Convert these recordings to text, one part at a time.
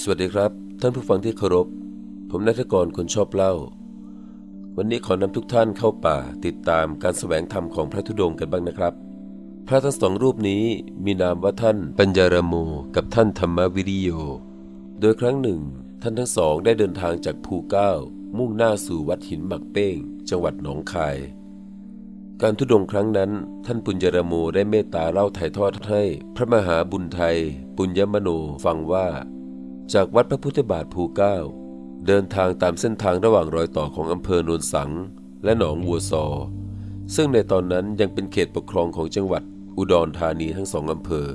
สวัสดีครับ ท่านผู้ฟังที่เคารพ ผมนัทกรคนชอบเล่า วันนี้ขอนำทุกท่านเข้าป่าติดตามการแสวงธรรมของพระธุดงค์กันบ้างนะครับ พระทั้งสองรูปนี้มีนามว่าท่านปัญญารโมกับท่านธรรมวิริโย โดยครั้งหนึ่ง ท่านทั้งสองได้เดินทางจากภูเก้า มุ่งหน้าสู่วัดหินหมักเป้ง จังหวัดหนองคาย การทุดงครั้งนั้น ท่านปุญญรโมได้เมตตาเล่าถ่ายทอดให้ พระมหาบุญไทย ปุญญมโนฟังว่า จากวัดพระพุทธบาทภูเก้า เดินทางตามเส้นทางระหว่างรอยต่อของอำเภอโนนสัง และหนองวัวซอ ซึ่งในตอนนั้นยังเป็นเขตปกครองของจังหวัดอุดรธานีทั้งสองอำเภอ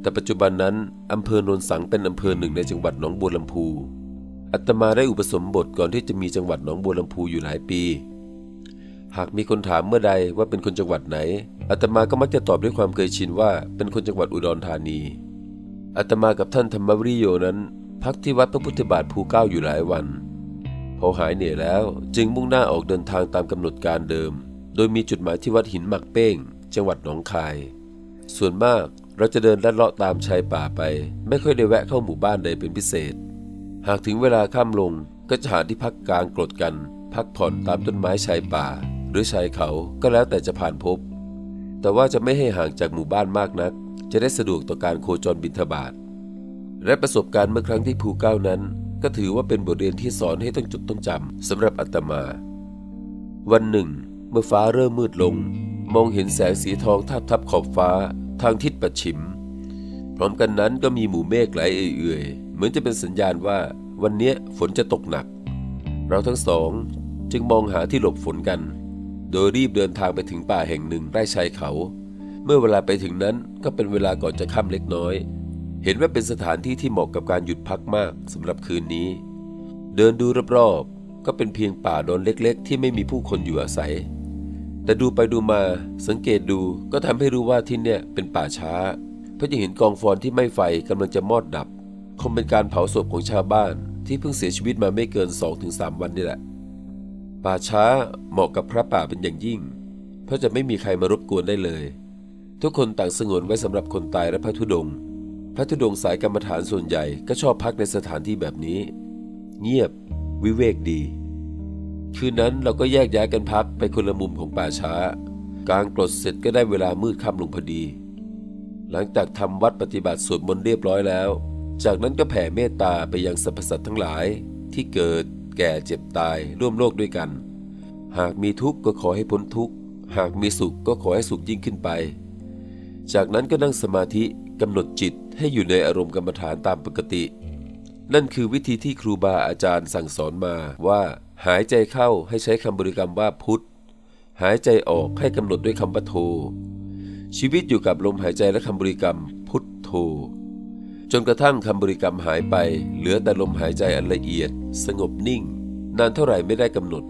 แต่ปัจจุบันนั้นอำเภอโนนสังเป็นอำเภอหนึ่งในจังหวัดหนองบัวลำพู อัตมาได้อุปสมบทก่อนที่จะมีจังหวัดหนองบัวลำพูอยู่หลายปี หากมีคนถามเมื่อใดว่าเป็นคนจังหวัดไหนอัตมาก็มักจะตอบด้วยความเคยชินว่าเป็นคนจังหวัดอุดรธานีอัตมากับท่านธรรมวริโยนั้น พักที่วัดพระพุทธบาทภูเก้าอยู่หลายวัน พอหายเหนื่อยแล้วจึงมุ่งหน้าออกเดินทางตามกำหนดการเดิม โดยมีจุดหมายที่วัดหินหมักเป้ง จังหวัดหนองคาย ส่วนมากเราจะเดินลัดเลาะตามชายป่าไป ไม่ค่อยได้แวะเข้าหมู่บ้านใดเป็นพิเศษ หากถึงเวลาค่ำลงก็จะหาที่พักกลางกรดกัน พักผ่อนตามต้นไม้ชายป่า หรือชายเขาก็แล้วแต่จะผ่านพบ แต่ว่าจะไม่ให้ห่างจากหมู่บ้านมากนัก จะได้สะดวกต่อการโคจรบิณฑบาตและประสบการณ์เมื่อครั้งที่ภูเก้านั้น ก็ถือว่าเป็นบทเรียนที่สอนให้ต้องจดต้องจำสำหรับอัตมา วันหนึ่ง เมื่อฟ้าเริ่มมืดลง มองเห็นแสงสีทองทับทับขอบฟ้า ทางทิศปัดฉิม พร้อมกันนั้นก็มีหมู่เมฆไหลเอื่อยๆเหมือนจะเป็นสัญญาณว่า วันนี้ฝนจะตกหนัก เราทั้งสองจึงมองหาที่หลบฝนกัน โดยรีบเดินทางไปถึงป่าแห่งหนึ่งใกล้ชายเขา เมื่อเวลาไปถึงนั้นก็เป็นเวลาก่อนจะค่ำเล็กน้อย เห็นว่าเป็นสถานที่ที่เหมาะกับการหยุดพักมากสำหรับคืนนี้ เดินดูรอบๆก็เป็นเพียงป่าดอนเล็ก ๆ ที่ไม่มีผู้คนอยู่อาศัย แต่ดูไปดูมาสังเกตดูก็ทำให้รู้ว่าที่เนี่ยเป็นป่าช้า เพราะยังเห็นกองฟอนที่ไม่ไฟกำลังจะมอดดับคงเป็นการเผาศพของชาวบ้านที่เพิ่งเสียชีวิตมาไม่เกิน 2-3 วันนี่แหละ ป่าช้าเหมาะกับพระป่าเป็นอย่างยิ่ง เพราะจะไม่มีใครมารบกวนได้เลย ทุกคนต่างสงวนไว้สำหรับคนตายและพระธุดงค์พระธุดงค์สายกรรมฐานส่วนใหญ่ก็ชอบพักในสถานที่แบบนี้ เงียบ วิเวกดี คืนนั้นเราก็แยกย้ายกันพักไปคนละมุมของป่าช้า กลางกรดเสร็จก็ได้เวลามืดค่ำลงพอดี หลังจากทำวัดปฏิบัติสวดมนต์เรียบร้อยแล้ว จากนั้นก็แผ่เมตตาไปยังสรรพสัตว์ทั้งหลายที่เกิด แก่เจ็บตายร่วมโลกด้วยกัน หากมีทุกข์ก็ขอให้พ้นทุกข์ หากมีสุขก็ขอให้สุขยิ่งขึ้นไป จากนั้นก็นั่งสมาธิกำหนดจิตให้อยู่ในอารมณ์กรรมฐานตามปกติ นั่นคือวิธีที่ครูบาอาจารย์สั่งสอนมาว่า หายใจเข้าให้ใช้คำบริกรรมว่าพุทธหายใจออกให้กำหนดด้วยคำว่าโท ชีวิตอยู่กับลมหายใจและคำบริกรรมพุทโธจนกระทั่งคำบริกรรมหายไป เหลือแต่ลมหายใจอันละเอียด สงบนิ่ง นานเท่าไหร่ไม่ได้กำหนด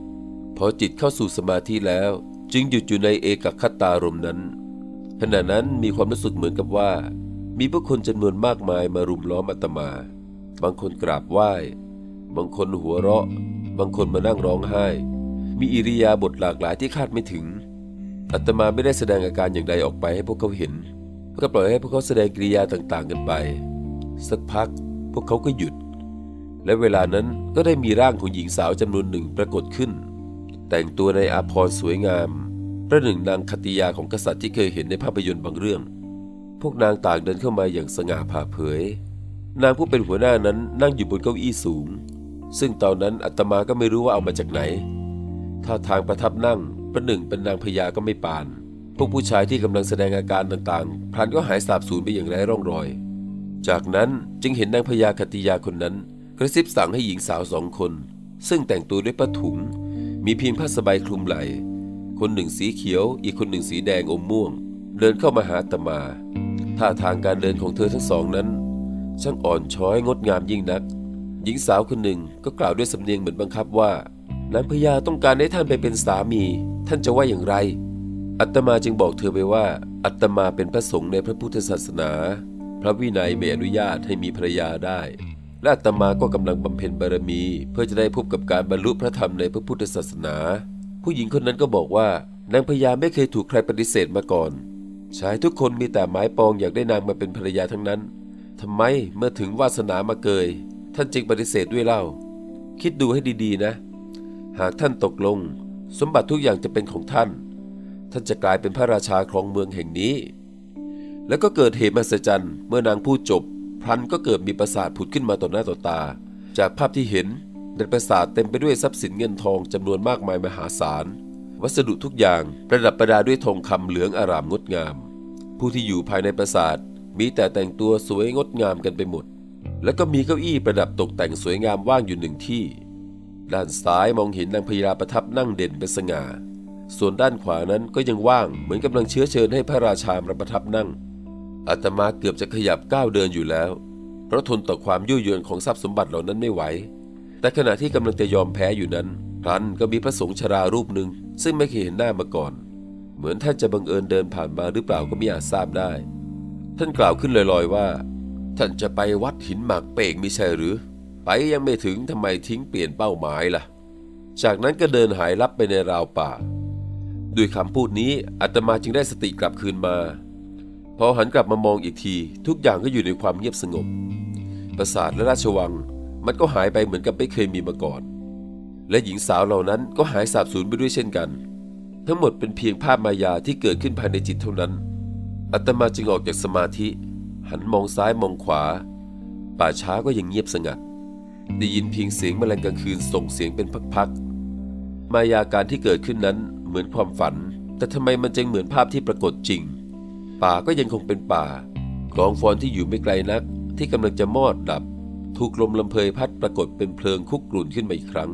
พอจิตเข้าสู่สมาธิแล้ว จึงหยุดอยู่ในเอกคตารมณ์นั้น ขณะนั้นมีความรู้สึกเหมือนกับว่า มีผู้คนจำนวนมากมายมารุมล้อมอาตมา บางคนกราบไหว้ บางคนหัวเราะ บางคนมานั่งร้องไห้ มีอิริยาบถหลากหลายที่คาดไม่ถึงอาตมาไม่ได้แสดงอาการอย่างใดออกไปให้พวกเขาเห็น ก็ปล่อยให้พวกเขาแสดงกิริยาต่างๆกันไป สักพักพวกเขาก็หยุด และเวลานั้นก็ได้มีร่างของหญิงสาวจำนวนหนึ่งปรากฏขึ้น แต่งตัวในอาภรณ์สวยงามประหนึ่งนางคติยาของกษัตริย์ที่เคยเห็นในภาพยนตร์บางเรื่อง พวกนางต่างเดินเข้ามาอย่างสง่าผ่าเผย นางผู้เป็นหัวหน้านั้นนั่งอยู่บนเก้าอี้สูง ซึ่งตอนนั้นอาตมาก็ไม่รู้ว่าเอามาจากไหนท่าทางประทับนั่งประหนึ่งเป็นนางพญาก็ไม่ปาน พวกผู้ชายที่กำลังแสดงอาการต่างๆพลันก็หายสาบสูญไปอย่างไร้ร่องรอย จากนั้นจึงเห็นนางพญาคติยาคนนั้น ระซิบสั่งให้หญิงสาวสองคน ซึ่งแต่งตัวด้วยผ้าถุง มีเพียงผ้าสบายคลุมไหล่คนหนึ่งสีเขียว อีกคนหนึ่งสีแดงอมม่วง เดินเข้ามาหาอาตมา ท่าทางการเดินของเธอทั้งสองนั้น ช่างอ่อนช้อยงดงามยิ่งนัก หญิงสาวคนหนึ่งก็กล่าวด้วยสำเนียงเหมือนบังคับว่านางพญาต้องการให้ท่านไปเป็นสามี ท่านจะว่าอย่างไร อัตมาจึงบอกเธอไปว่า อัตมาเป็นพระสงฆ์ในพระพุทธศาสนา พระวินัยไม่อนุญาตให้มีภรรยาได้ และอัตมาก็กำลังบำเพ็ญบารมี เพื่อจะได้พบกับการบรรลุพระธรรมในพระพุทธศาสนา ผู้หญิงคนนั้นก็บอกว่านางพญาไม่เคยถูกใครปฏิเสธมาก่อน ชายทุกคนมีแต่หมายปองอยากได้นางมาเป็นภรรยาทั้งนั้นทำไมเมื่อถึงวาสนามาเกย ท่านจึงปฏิเสธด้วยเล่า คิดดูให้ดีๆนะ หากท่านตกลง สมบัติทุกอย่างจะเป็นของท่าน ท่านจะกลายเป็นพระราชาครองเมืองแห่งนี้ แล้วก็เกิดเหตุมหัศจรรย์เมื่อนางพูดจบ พลันก็เกิดมีปราสาทผุดขึ้นมาต่อหน้าต่อตา จากภาพที่เห็นในปราสาทเต็มไปด้วยทรัพย์สินเงินทองจำนวนมากมายมหาศาล วัสดุทุกอย่างประดับประดาด้วยทองคำเหลืองอารามงดงาม ผู้ที่อยู่ภายในปราสาทมีแต่แต่งตัวสวยงดงามกันไปหมด แล้วก็มีเก้าอี้ประดับตกแต่งสวยงามว่างอยู่หนึ่งที่ ด้านซ้ายมองเห็นนางพญาประทับนั่งเด่นเป็นสง่า ส่วนด้านขวานั้นก็ยังว่างเหมือนกำลังเชื้อเชิญให้พระราชามาประทับนั่ง อาตมาเกือบจะขยับก้าวเดินอยู่แล้ว เพราะทนต่อความยุ่ยยวนของทรัพย์สมบัติเหล่านั้นไม่ไหว แต่ขณะที่กำลังจะยอมแพ้อยู่นั้นพลันก็มีพระสงฆ์ชรารูปหนึ่งซึ่งไม่เคยเห็นหน้ามาก่อน เหมือนท่านจะบังเอิญเดินผ่านมาหรือเปล่าก็ไม่อาจทราบได้ ท่านกล่าวขึ้นลอยๆว่า ท่านจะไปวัดหินหมากเป่งม่ใช่หรือ ไปยังไม่ถึงทำไมทิ้งเปลี่ยนเป้าหมายล่ะ จากนั้นก็เดินหายลับไปในราวป่า ด้วยคำพูดนี้อาตมาจึงได้สติกลับคืนมา พอหันกลับมามองอีกที ทุกอย่างก็อยู่ในความเงียบสงบ ปราสาทและราชวัง มันก็หายไปเหมือนกับไม่เคยมีมาก่อน และหญิงสาวเหล่านั้นก็หายสาบสูญไปด้วยเช่นกัน ทั้งหมดเป็นเพียงภาพมายาที่เกิดขึ้นภายในจิตเท่านั้นอาตมาจึงออกจากสมาธิ หันมองซ้ายมองขวา ป่าช้าก็ยังเงียบสงัด ได้ยินเพียงเสียงแมลงกลางคืนส่งเสียงเป็นพักๆ มายาการที่เกิดขึ้นนั้นเหมือนความฝัน แต่ทำไมมันจึงเหมือนภาพที่ปรากฏจริง ป่าก็ยังคงเป็นป่ากองฟอนที่อยู่ไม่ไกลนักที่กำลังจะมอดดับ ถูกลมลำเพยพัดปรากฏเป็นเพลิงคุกกรุ่นขึ้นมาอีกครั้ง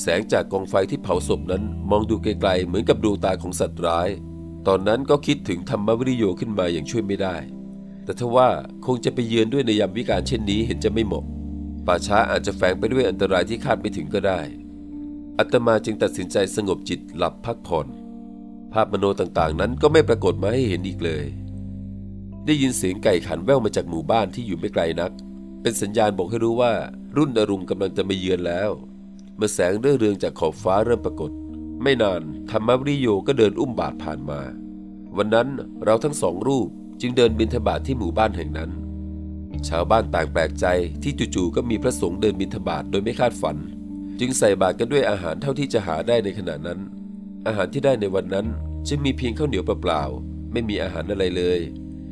แสงจากกองไฟที่เผาศพนั้นมองดูไกลๆเหมือนกับดวงตาของสัตว์ร้าย ตอนนั้นก็คิดถึงธรรมวิริโยขึ้นมาอย่างช่วยไม่ได้ แต่ทว่าคงจะไปเยือนด้วยในยามวิการเช่นนี้เห็นจะไม่เหมาะ ป่าช้าอาจจะแฝงไปด้วยอันตรายที่คาดไม่ถึงก็ได้อัตมาจึงตัดสินใจสงบจิตหลับพักผ่อน ภาพมโนต่างๆ นั้นก็ไม่ปรากฏมาให้เห็นอีกเลย ได้ยินเสียงไก่ขันแว่วมาจากหมู่บ้านที่อยู่ไม่ไกลนัก เป็นสัญญาณบอกให้รู้ว่า รุ่นอรุณกำลังจะมาเยือนแล้วเมื่อแสงเรื่อเรืองจากขอบฟ้าเริ่มปรากฏ ไม่นานธรรมวริโยก็เดินอุ้มบาทผ่านมา วันนั้นเราทั้งสองรูปจึงเดินบิณฑบาตทที่หมู่บ้านแห่งนั้น ชาวบ้านต่างแปลกใจที่จู่ๆก็มีพระสงฆ์เดินบิณฑบาตโดยไม่คาดฝัน จึงใส่บาตรกันด้วยอาหารเท่าที่จะหาได้ในขณะนั้น อาหารที่ได้ในวันนั้นจึงมีเพียงข้าวเหนียวเปล่าๆไม่มีอาหารอะไรเลย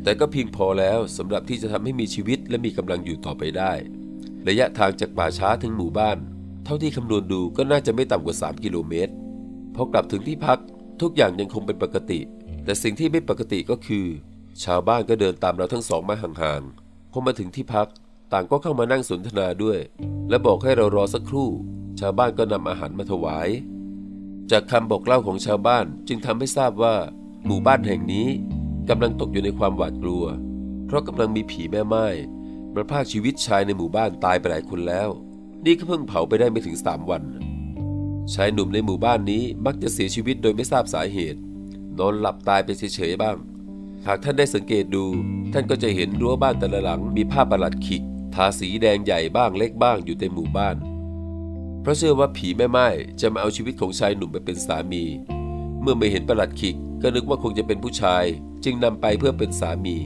แต่ก็เพียงพอแล้วสำหรับที่จะทำให้มีชีวิตและมีกำลังอยู่ต่อไปได้ ระยะทางจากป่าช้าถึงหมู่บ้าน เท่าที่คำนวณดูก็น่าจะไม่ต่ำกว่า 3 กิโลเมตรพอกลับถึงที่พักทุกอย่างยังคงเป็นปกติ แต่สิ่งที่ไม่ปกติก็คือ ชาวบ้านก็เดินตามเราทั้งสองมาห่างๆพอมาถึงที่พักต่างก็เข้ามานั่งสนทนาด้วย และบอกให้เรารอสักครู่ ชาวบ้านก็นำอาหารมาถวาย จากคำบอกเล่าของชาวบ้านจึงทำให้ทราบว่า หมู่บ้านแห่งนี้กำลังตกอยู่ในความหวาดกลัว เพราะกำลังมีผีแม่ไม้มาพากชีวิตชายในหมู่บ้านตายไปหลายคนแล้ว นี่ก็เพิ่งเผาไปได้ไม่ถึงสามวัน ชายหนุ่มในหมู่บ้านนี้มักจะเสียชีวิตโดยไม่ทราบสาเหตุ นอนหลับตายไปเฉยๆบ้าง หากท่านได้สังเกตดู ท่านก็จะเห็นรั้วบ้านแต่ละหลังมีผ้าประหลัดขิก ทาสีแดงใหญ่บ้างเล็กบ้างอยู่เต็มหมู่บ้าน ราะเชื่อว่าผีแม่ไม้จะมาเอาชีวิตของชายหนุ่มไปเป็นสามี เมื่อไม่เห็นประหลัดขิกก็นึกว่าคงจะเป็นผู้ชาย จึงนำไปเพื่อเป็นสามี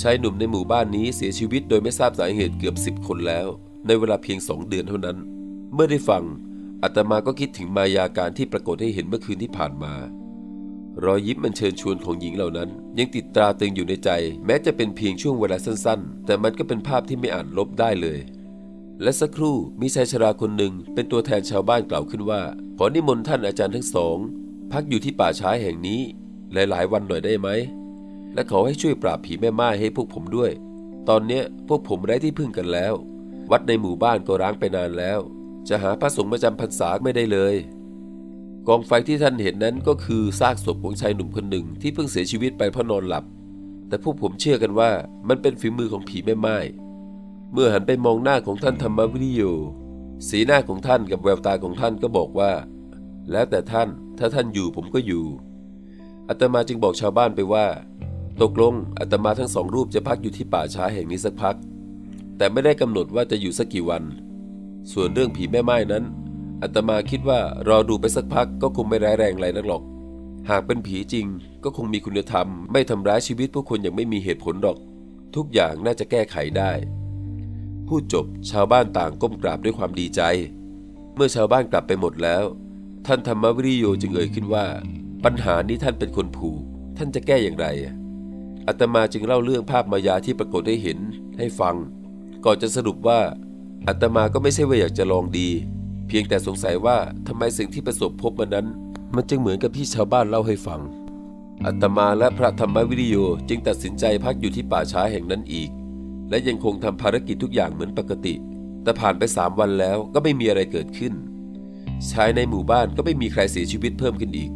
ชายหนุ่มในหมู่บ้านนี้เสียชีวิตโดยไม่ทราบสาเหตุเกือบสิบคนแล้ว ในเวลาเพียงสองเดือนเท่านั้น เมื่อได้ฟังอาตมาก็คิดถึงมายาการที่ปรากฏให้เห็นเมื่อคืนที่ผ่านมา รอยยิ้มมันเชิญชวนของหญิงเหล่านั้น ยังติดตราตึงอยู่ในใจ แม้จะเป็นเพียงช่วงเวลาสั้นๆ แต่มันก็เป็นภาพที่ไม่อาจลบได้เลย และสักครู่มีชายชราคนหนึ่งเป็นตัวแทนชาวบ้านกล่าวขึ้นว่า ขอนิมนต์ท่านอาจารย์ทั้งสอง พักอยู่ที่ป่าช้าแห่งนี้ หลายๆ วันหน่อยได้ไหม และขอให้ช่วยปราบผีแม่ไม้ให้พวกผมด้วย ตอนเนี้ยพวกผมไร้ที่พึ่งกันแล้ว วัดในหมู่บ้านก็ร้างไปนานแล้ว จะหาพระสงฆ์มาจำพรรษาไม่ได้เลย กองไฟที่ท่านเห็นนั้นก็คือซากศพของชายหนุ่มคนหนึ่งที่เพิ่งเสียชีวิตไปเพราะนอนหลับ แต่พวกผมเชื่อกันว่ามันเป็นฝีมือของผีแม่ไม้ เมื่อหันไปมองหน้าของท่านธรรมวิริโยสีหน้าของท่านกับแววตาของท่านก็บอกว่า แล้วแต่ท่านถ้าท่านอยู่ผมก็อยู่อาตมาจึงบอกชาวบ้านไปว่า ตกลงอาตมาทั้งสองรูปจะพักอยู่ที่ป่าช้าแห่งนี้สักพัก แต่ไม่ได้กำหนดว่าจะอยู่สักกี่วัน ส่วนเรื่องผีแม่ไม้นั้นอาตมาคิดว่ารอดูไปสักพักก็คงไม่ร้ายแรงอะไรนักหรอก หากเป็นผีจริงก็คงมีคุณธรรม ไม่ทำร้ายชีวิตผู้คนอย่างไม่มีเหตุผลหรอก ทุกอย่างน่าจะแก้ไขได้ พูดจบชาวบ้านต่างก้มกราบด้วยความดีใจ เมื่อชาวบ้านกลับไปหมดแล้ว ท่านธรรมวิริโยจึงเอ่ยขึ้นว่า ปัญหานี้ท่านเป็นคนผูก ท่านจะแก้อย่างไรอาตมาจึงเล่าเรื่องภาพมายาที่ปรากฏให้เห็นให้ฟัง ก่อนจะสรุปว่าอาตมาก็ไม่ใช่ว่าอยากจะลองดี เพียงแต่สงสัยว่าทำไมสิ่งที่ประสบพบมานั้น มันจึงเหมือนกับที่ชาวบ้านเล่าให้ฟังอาตมาและพระธรรมวิริโยจึงตัดสินใจพักอยู่ที่ป่าช้าแห่งนั้นอีก และยังคงทำภารกิจทุกอย่างเหมือนปกติ แต่ผ่านไปสามวันแล้วก็ไม่มีอะไรเกิดขึ้น ชายในหมู่บ้านก็ไม่มีใครเสียชีวิตเพิ่มขึ้นอีก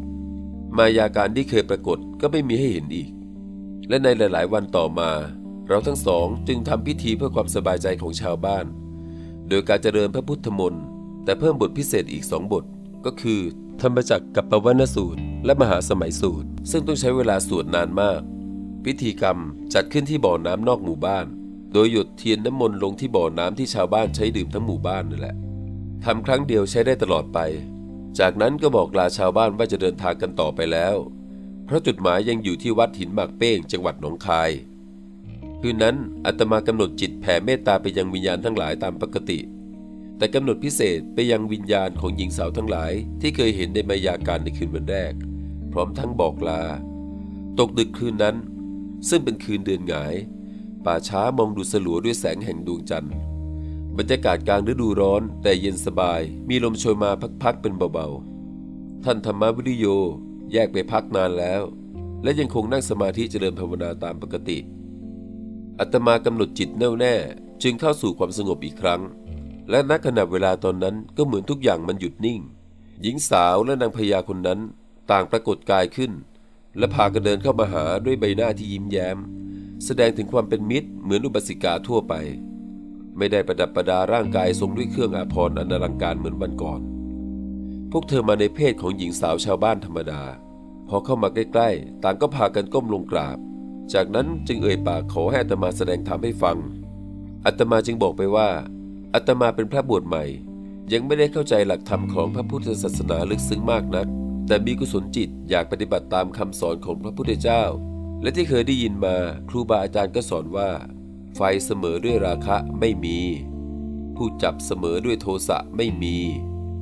มายาการที่เคยปรากฏก็ไม่มีให้เห็นอีก และในหลาย ๆ วันต่อมา เราทั้งสองจึงทำพิธีเพื่อความสบายใจของชาวบ้าน โดยการเจริญพระพุทธมนต์แต่เพิ่มบทพิเศษอีกสองบทก็คือ ธรรมจักรกับปวรณสูตร และมหาสมัยสูตร ซึ่งต้องใช้เวลาสวดนานมาก พิธีกรรมจัดขึ้นที่บ่อน้ำนอกหมู่บ้าน โดยหยดเทียนน้ำมนต์ลงที่บ่อน้ำที่ชาวบ้านใช้ดื่มทั้งหมู่บ้านนั่นแหละทำครั้งเดียวใช้ได้ตลอดไป จากนั้นก็บอกลาชาวบ้านว่าจะเดินทางกันต่อไปแล้ว เพราะจุดหมายยังอยู่ที่วัดหินหมากเป้งจังหวัดหนองคาย คืนนั้นอาตมากำหนดจิตแผ่เมตตาไปยังวิญญาณทั้งหลายตามปกติ แต่กำหนดพิเศษไปยังวิญญาณของหญิงสาวทั้งหลาย ที่เคยเห็นในมายาการในคืนวันแรก พร้อมทั้งบอกลา ตกดึกคืนนั้น ซึ่งเป็นคืนเดือนหงาย ป่าช้ามองดูสลัวด้วยแสงแห่งดวงจันทร์ บรรยากาศกลางฤดูร้อนแต่เย็นสบาย มีลมโชยมาพักๆเป็นเบาๆ ท่านธรรมวิริโยแยกไปพักนานแล้ว และยังคงนั่งสมาธิเจริญภาวนาตามปกติ อัตมากำหนดจิตแน่วแน่ จึงเข้าสู่ความสงบอีกครั้ง และณขณะเวลาตอนนั้นก็เหมือนทุกอย่างมันหยุดนิ่ง หญิงสาวและนางพญาคนนั้นต่างปรากฏกายขึ้น และพากันเดินเข้ามาหาด้วยใบหน้าที่ยิ้มแย้ม แสดงถึงความเป็นมิตรเหมือนอุบาสิกาทั่วไป ไม่ได้ประดับประดาร่างกายทรงด้วยเครื่องอาภรณ์อันอลังการเหมือนวันก่อน พวกเธอมาในเพศของหญิงสาวชาวบ้านธรรมดา พอเข้ามาใกล้ๆ ต่างก็พากันก้มลงกราบ จากนั้นจึงเอ่ยปากขอให้อัตมาแสดงธรรมให้ฟัง อัตมาจึงบอกไปว่า อัตมาเป็นพระบวชใหม่ ยังไม่ได้เข้าใจหลักธรรมของพระพุทธศาสนาลึกซึ้งมากนัก แต่มีกุศลจิตอยากปฏิบัติตามคำสอนของพระพุทธเจ้า และที่เคยได้ยินมาครูบาอาจารย์ก็สอนว่า ไฟเสมอด้วยราคะไม่มี ผู้จับเสมอด้วยโทสะไม่มี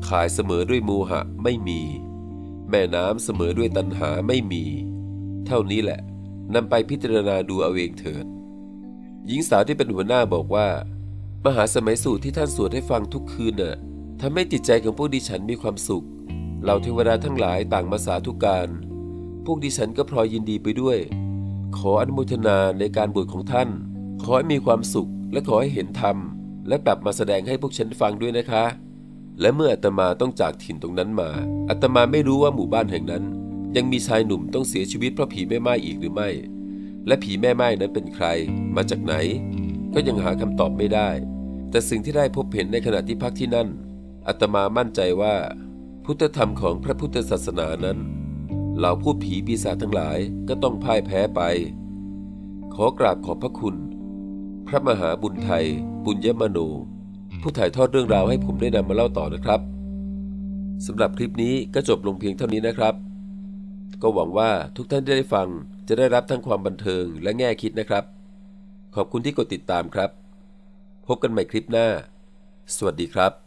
ขายเสมอด้วยโมหะไม่มี แม่น้ำเสมอด้วยตัณหาไม่มี เท่านี้แหละนำไปพิจารณาดูเอาเองเถิด หญิงสาวที่เป็นหัวหน้าบอกว่า มหาสมัยสูตรที่ท่านสวดให้ฟังทุกคืนน่ะทำให้จิตใจของพวกดิฉันมีความสุข เหล่าเทวดาทั้งหลายต่างมาสาธุการ พวกดิฉันก็พลอยยินดีไปด้วย ขออนุโมทนาในการบวชของท่าน ขอให้มีความสุขและขอให้เห็นธรรม และกลับมาแสดงให้พวกฉันฟังด้วยนะคะ และเมื่ออาตมาต้องจากถิ่นตรงนั้นมาอาตมาไม่รู้ว่าหมู่บ้านแห่งนั้น ยังมีชายหนุ่มต้องเสียชีวิตเพราะผีแม่ไม้อีกหรือไม่ และผีแม่ไม้นั้นเป็นใคร มาจากไหน ก็ยังหาคำตอบไม่ได้ แต่สิ่งที่ได้พบเห็นในขณะที่พักที่นั่นอาตมามั่นใจว่า พุทธธรรมของพระพุทธศาสนานั้น เหล่าพูดผีปีศาจทั้งหลายก็ต้องพ่ายแพ้ไป ขอกราบขอบพระคุณ พระมหาบุญไทย บุญยมโน ผู้ถ่ายทอดเรื่องราวให้ผมได้นำมาเล่าต่อนะครับสำหรับคลิปนี้ก็จบลงเพียงเท่านี้นะครับ ก็หวังว่าทุกท่านที่ได้ฟังจะได้รับทั้งความบันเทิงและแง่คิดนะครับ ขอบคุณที่กดติดตามครับ พบกันใหม่คลิปหน้า สวัสดีครับ